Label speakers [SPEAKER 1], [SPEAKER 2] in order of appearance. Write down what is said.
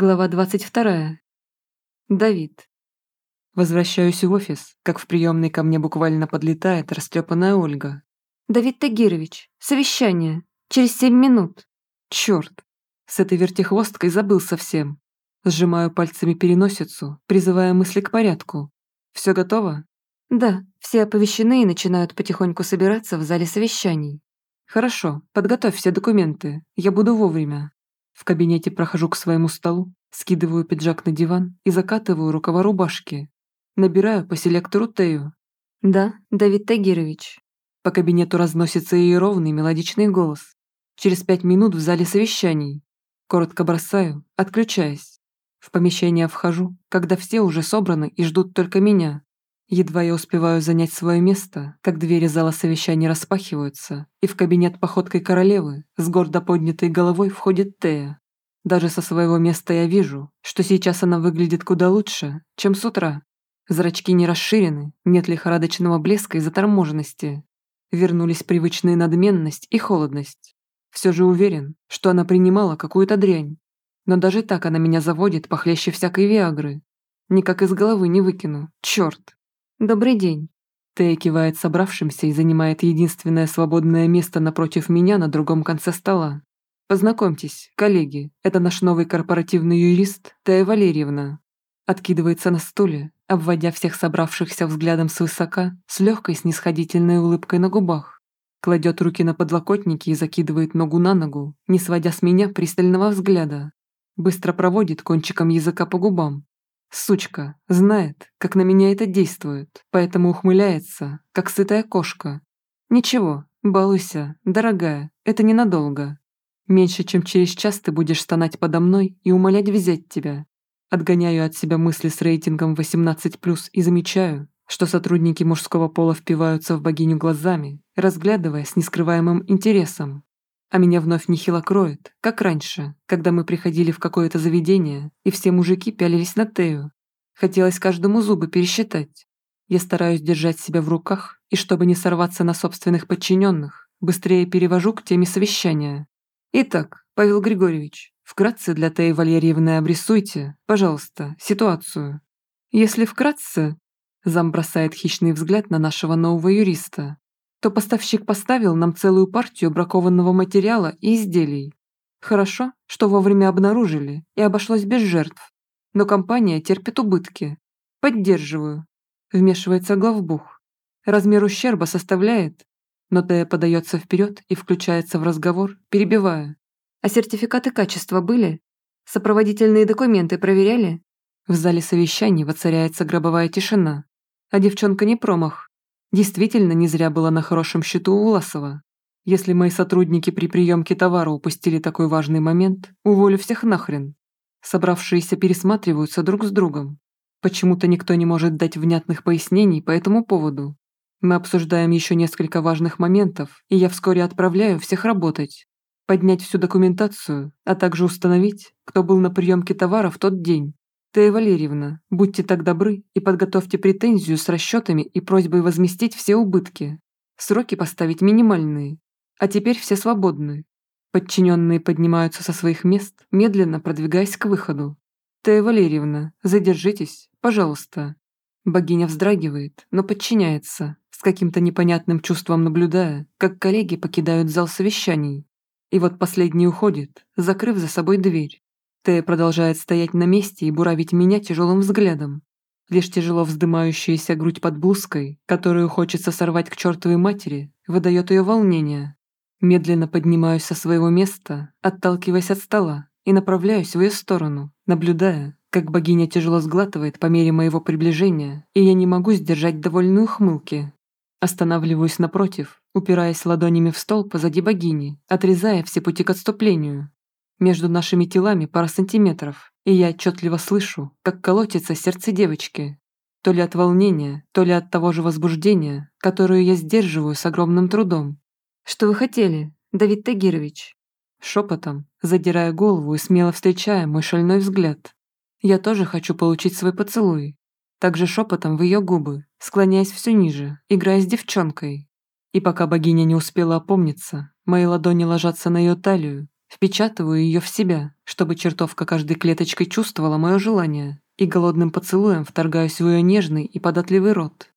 [SPEAKER 1] Глава 22. Давид. Возвращаюсь в офис, как в приемной ко мне буквально подлетает растрепанная Ольга.
[SPEAKER 2] «Давид Тагирович, совещание. Через семь минут».
[SPEAKER 1] Черт, с этой вертихвосткой забыл совсем. Сжимаю пальцами переносицу, призывая мысли к порядку. Все готово?
[SPEAKER 2] Да, все оповещены и начинают потихоньку собираться в зале совещаний.
[SPEAKER 1] Хорошо, подготовь все документы, я буду вовремя. В кабинете прохожу к своему столу, скидываю пиджак на диван и закатываю рукава рубашки. Набираю по селектору Тею.
[SPEAKER 2] «Да, Давид Тагирович».
[SPEAKER 1] По кабинету разносится ее ровный мелодичный голос. Через пять минут в зале совещаний. Коротко бросаю, отключаясь. В помещение вхожу, когда все уже собраны и ждут только меня. Едва я успеваю занять свое место, как двери зала совещаний распахиваются, и в кабинет походкой королевы с гордо поднятой головой входит Тея. Даже со своего места я вижу, что сейчас она выглядит куда лучше, чем с утра. Зрачки не расширены, нет лихорадочного блеска и заторможенности. Вернулись привычные надменность и холодность. Все же уверен, что она принимала какую-то дрянь. Но даже так она меня заводит похлеще всякой виагры. Никак из головы не выкину, черт.
[SPEAKER 2] «Добрый день».
[SPEAKER 1] Тея кивает собравшимся и занимает единственное свободное место напротив меня на другом конце стола. Познакомьтесь, коллеги, это наш новый корпоративный юрист Тея Валерьевна. Откидывается на стуле, обводя всех собравшихся взглядом свысока, с легкой снисходительной улыбкой на губах. Кладет руки на подлокотники и закидывает ногу на ногу, не сводя с меня пристального взгляда. Быстро проводит кончиком языка по губам, Сучка, знает, как на меня это действует, поэтому ухмыляется, как сытая кошка. Ничего, балуйся, дорогая, это ненадолго. Меньше чем через час ты будешь стонать подо мной и умолять взять тебя. Отгоняю от себя мысли с рейтингом 18+, и замечаю, что сотрудники мужского пола впиваются в богиню глазами, разглядывая с нескрываемым интересом. А меня вновь нехило кроет, как раньше, когда мы приходили в какое-то заведение, и все мужики пялились на Тею. Хотелось каждому зубы пересчитать. Я стараюсь держать себя в руках, и чтобы не сорваться на собственных подчиненных, быстрее перевожу к теме совещания. Итак, Павел Григорьевич, вкратце для Теи Валерьевны обрисуйте, пожалуйста, ситуацию. Если вкратце, зам бросает хищный взгляд на нашего нового юриста, то поставщик поставил нам целую партию бракованного материала и изделий. Хорошо, что вовремя обнаружили и обошлось без жертв. Но компания терпит убытки. Поддерживаю. Вмешивается главбух. Размер ущерба составляет... Но Тея подается вперед и включается в разговор, перебивая.
[SPEAKER 2] А сертификаты качества были? Сопроводительные документы проверяли?
[SPEAKER 1] В зале совещаний воцаряется гробовая тишина. А девчонка не промах. Действительно не зря была на хорошем счету у Уласова. Если мои сотрудники при приемке товара упустили такой важный момент, уволю всех нахрен. Собравшиеся пересматриваются друг с другом. Почему-то никто не может дать внятных пояснений по этому поводу. Мы обсуждаем еще несколько важных моментов, и я вскоре отправляю всех работать. Поднять всю документацию, а также установить, кто был на приемке товара в тот день. Тея Валерьевна, будьте так добры и подготовьте претензию с расчетами и просьбой возместить все убытки. Сроки поставить минимальные. А теперь все свободны. Подчиненные поднимаются со своих мест, медленно продвигаясь к выходу. Тея Валерьевна, задержитесь, пожалуйста. Богиня вздрагивает, но подчиняется, с каким-то непонятным чувством наблюдая, как коллеги покидают зал совещаний. И вот последний уходит, закрыв за собой дверь. Тея продолжает стоять на месте и буравить меня тяжелым взглядом. Лишь тяжело вздымающаяся грудь под блузкой, которую хочется сорвать к чертовой матери, выдает ее волнение. Медленно поднимаюсь со своего места, отталкиваясь от стола, и направляюсь в ее сторону, наблюдая, как богиня тяжело сглатывает по мере моего приближения, и я не могу сдержать довольную хмылки. Останавливаюсь напротив, упираясь ладонями в стол позади богини, отрезая все пути к отступлению. Между нашими телами пара сантиметров, и я отчетливо слышу, как колотится сердце девочки. То ли от волнения, то ли от того же возбуждения, которую я сдерживаю с огромным трудом.
[SPEAKER 2] «Что вы хотели, Давид Тагирович?»
[SPEAKER 1] Шепотом, задирая голову и смело встречая мой шальной взгляд. Я тоже хочу получить свой поцелуй. Также шепотом в ее губы, склоняясь все ниже, играя с девчонкой. И пока богиня не успела опомниться, мои ладони ложатся на ее талию, Впечатываю ее в себя, чтобы чертовка каждой клеточкой чувствовала мое желание, и голодным поцелуем вторгаюсь в ее нежный и податливый рот.